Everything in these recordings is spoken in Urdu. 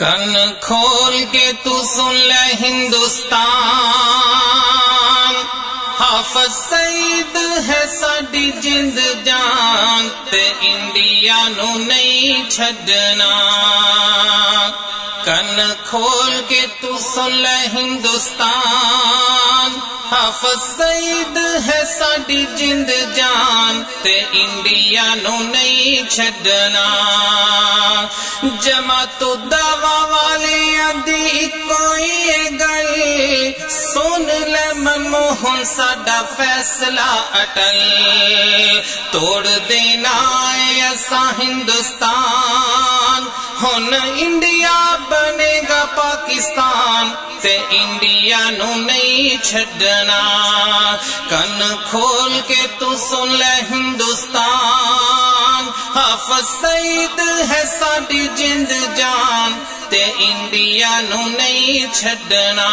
کن کھول کے تو سن لے ہندوستان۔ حافظ سعید ہے ساڈی جند جان تے انڈیا نو نہیں چھڈنا۔ کن کھول کے تو سن لے ہندوستان۔ حافظ سعید ہے ساڈی جند جان تے انڈیا نو نہیں چھڈنا۔ جمع تو دعوا والی دی کوئی گل سن لے منموہن ساڈا فیصلہ اٹل۔ توڑ دینا ہے ایسا ہندوستان۔ ہن انڈیا بنے تے انڈیا نو نہیں چھڈنا۔ کن کھول کے تو سن لے ہندوستان۔ حافظ سعید ہے جان۔ تے انڈیا نو نہیں چھڈنا۔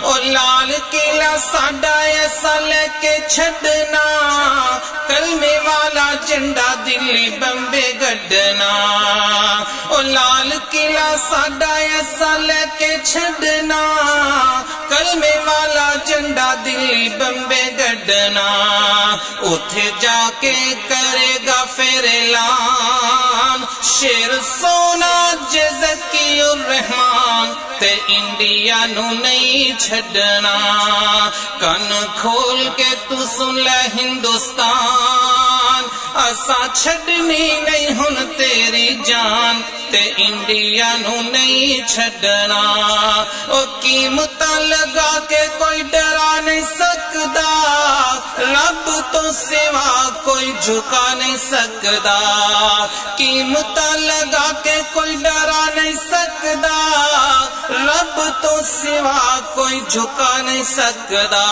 او لال قلعہ ساڈا ایسا لے کے چھڈنا۔ کلمے والا جھنڈا دلی بمبے گڈنا۔ او لال قلعہ ساڈا ایسا لے کے چھڈنا۔ کلمے والا جھنڈا دلی بمبے گڈنا۔ اوتھے جا کے کرے گا پھر اعلان شیر سونا جزکی الرحمان تے انڈیا نو نہیں چھڈنا۔ کن کھول کے تو سن لے ہندوستان۔ اسا چھڈنی نہیں ہن تیری جان تے انڈیا نو نہیں چھڈنا او قیمت لگا کے کوئی ڈرا نہیں سکدا رب تو سوا کوئی جھکا نہیں سکدا قیمت لگا کے کوئی ڈرا نہیں سکدا رب تو سوا کوئی جھکا نہیں سکدا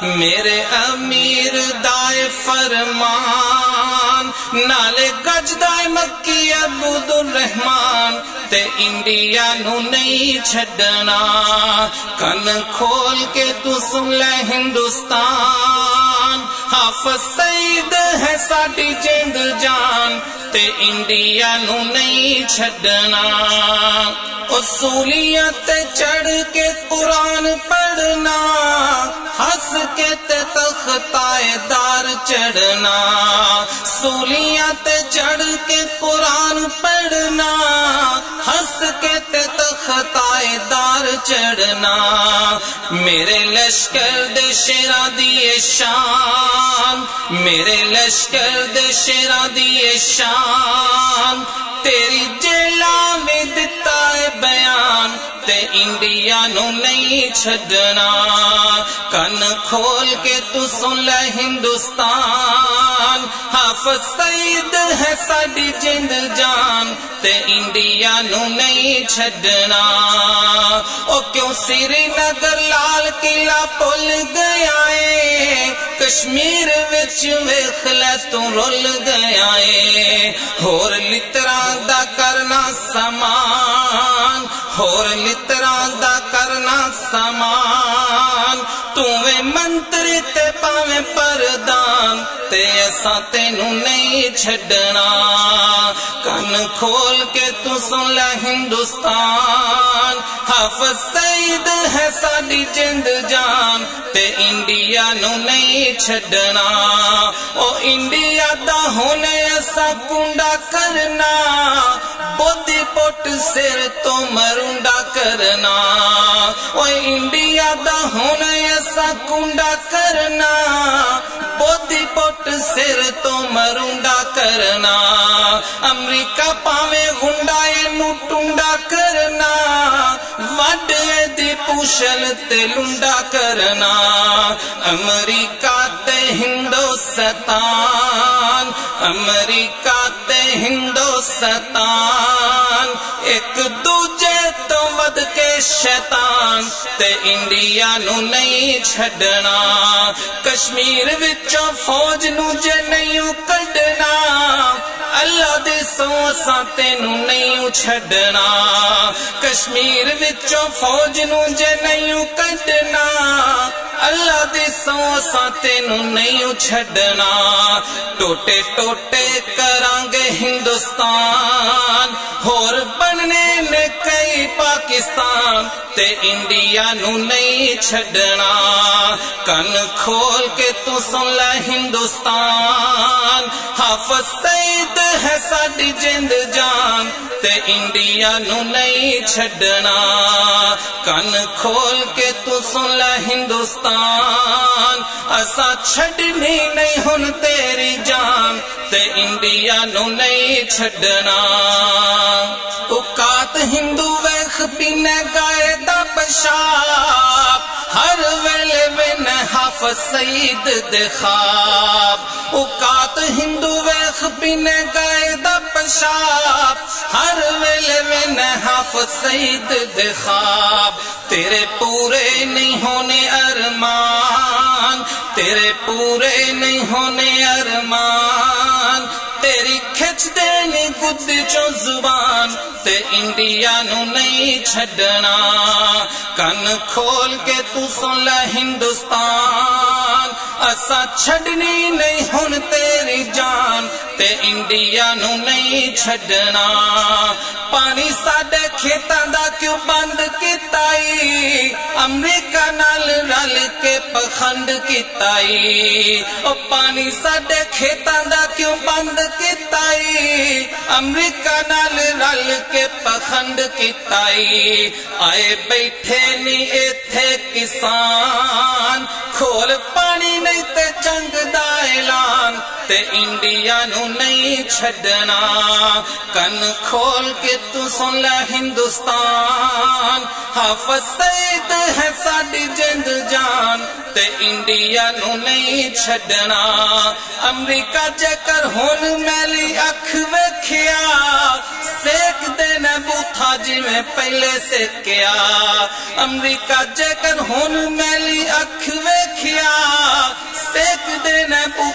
میرے امیر دائے فرمان، نالے گج دائے مکی عبد الرحمان تے انڈیا نو نہیں چھڈنا۔ کن کھول کے تو سن لے ہندوستان۔ حافظ سید ہے ساڈی جند جان تے انڈیا نو نہیں چھڈنا۔ اصولیت چڑھ کے قرآن پڑھنا۔ ہنس کے تے تختائے دار چڑھنا سولیت چڑھ کے قرآن پڑھنا، ہنس کے تے تختائے دار چڑھنا، میرے لشکر دے شیرا شان، میرے لشکر دے شیرا شان، تیری جیلا میں دتا تے انڈیا نو نہیں چھڈنا۔ کن کھول کے تو سن لے ہندوستان۔ حافظ سعید ہے ساری جند جان تے انڈیا نو نہیں چھڈنا۔ او کیوں سری نگر لال قلعہ پل گیا کشمیر وچ ویکھ تو رول گیا ہے ہور لترا دا کرنا سامان۔ ہور لترا دا کرنا سامان۔ تمہیں منتری تے پاویں پردان تے ایسا تینو نہیں چھڈنا کن کھول کے تو سن لے ہندوستان حافظ سعید ہے ساڈی جند جان تے انڈیا نو نہیں چھڈنا او انڈیا دا ہونے ایسا کنڈا کرنا بودی پوٹ سر تو مرونڈا کرنا او انڈیا دا ہونا ایسا سا کنڈا کرنا بودی پوٹ سر تو مرونڈا کرنا۔ امریکہ پاوے گنڈا نو ٹونڈا کرنا۔ وڈ دی پوشل تے لنڈا کرنا۔ امریکہ تے ہندوستان، امریکہ تے ہندوستان۔ ایک دوجے شیطان تے انڈیا نو نہیں چھڈنا۔ کشمیر وچوں فوج نو جے نہیں کڈنا۔ اللہ دے سو سوسا تینوں نہیں چھڈنا۔ کشمیر وچوں فوج نو جے نہیں کڈنا۔ اللہ دے سو سوسا تینوں نہیں چھڈنا۔ ٹوٹے ٹوٹے کرانگے ہندوستان۔ ہور بننے کئی پاکستان تے انڈیا نو نہیں چھڑنا کن کھول کے تو سن لے ہندوستان۔ حافظ سید ہے ساڈی جند جان تے انڈیا نو نہیں چھڑنا کن کھول کے تو سن لے ہندوستان۔ اسا چھڑنی نہیں ہن تیری جان تے انڈیا نو نہیں چھڑنا ہندو ویخ پین گائے دا بشاب ہر ویلے وین ہف سید دے خواب۔ اوقات ہندو ویخ پین گائے دا بشاب ہر ویلے وین ہف سید دے خواب۔ تیرے پورے نہیں ہونے ارمان، تیرے پورے نہیں ہونے ارمان۔ دینی بدھ زبان تے انڈیا نو نہیں چھڈنا۔ کن کھول کے تو سن لے ہندوستان۔ اسا چھڈنی نہیں ہن تیری جان۔ تے انڈیا نو نہیں چھڑنا پانی ساڑے کھیتاں دا کیوں بند کیتا اے امریکہ نال رال کے پخند کیتا اے پانی ساڑے کھیتاں دا کیوں بند کیتا اے امریکہ نال رال کے پخند کیتا اے آئے بیٹھے نی تھے کسان کھول پانی نہیں تے جنگ دا اعلان تے انڈیا نو نہیں چھڈنا۔ کن کھول کے تو سن لے ہندوستان۔ حافظ سید ہے ساری جند جان تے انڈیا نو نہیں چھڈنا۔ امریکہ جکر ہون میلی اکھ ویکھیا۔ سیک دینا بوتھا جی میں پہلے سے کیا امریکہ جکر ہون میلی اکھ ویکھیا۔ ویک دن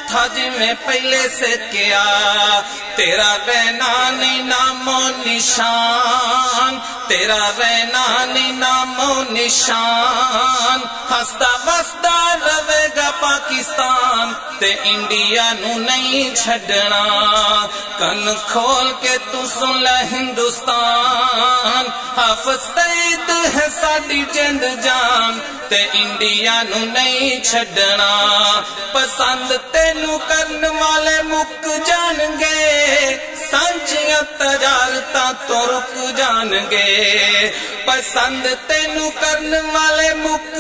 تھا جی میں پہلے سے کیا۔ تیرا رہنا نہیں نام و نشان۔ تیرا رہنا نہیں نام و نشان۔ ہستا بستا رہے گا پاکستان۔ ਨਾਮੋ ਨਿਸ਼ਾਨ ਹਸਤਾ ਵਸਦਾ ਰਵੇਗਾ ਪਾਕਿਸਤਾਨ ਤੇ ਇੰਡੀਆ ਨੂੰ ਨਹੀਂ ਛੱਡਣਾ ਕੰਨ ਖੋਲ ਕੇ ਤੂੰ ਸੁਣ ਲੈ ਹਿੰਦੁਸਤਾਨ ਹਾਫਜ਼ ਸਈਦ ਹੈ ਸਾਡੀ ਜਿੰਦ ਜਾਨ ਤੇ ਇੰਡੀਆ ਨੂੰ ਨਹੀਂ ਛੱਡਣਾ ਪਸੰਦ ਤੈਨੂੰ ਕਰਨ ਵਾਲੇ ਮੁੱਕ ਜਾਣਗੇ ਸਾਂਝੀਆਂ ਤਜਾਰਤਾਂ ਤੋਂ ਰੁਕ ਜਾਣਗੇ ਪਸੰਦ ਤੈਨੂੰ ਕਰਨ ਵਾਲੇ ਮੁੱਕ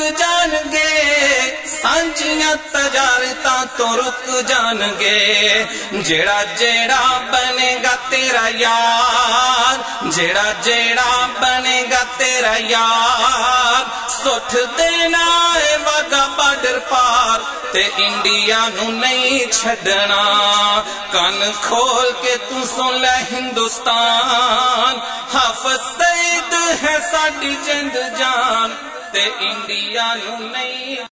تو رک جان گے جڑا جڑا بنے گا تیرا یار جڑا جڑا بنے گا تیرا یار، سٹھ دینا ہے وگا بارڈر پار، تے انڈیا نو نہیں چھڑنا کن کھول کے تو سن لے ہندوستان، حافظ سید ہے ساڈی جند جان، تے انڈیا نو نہیں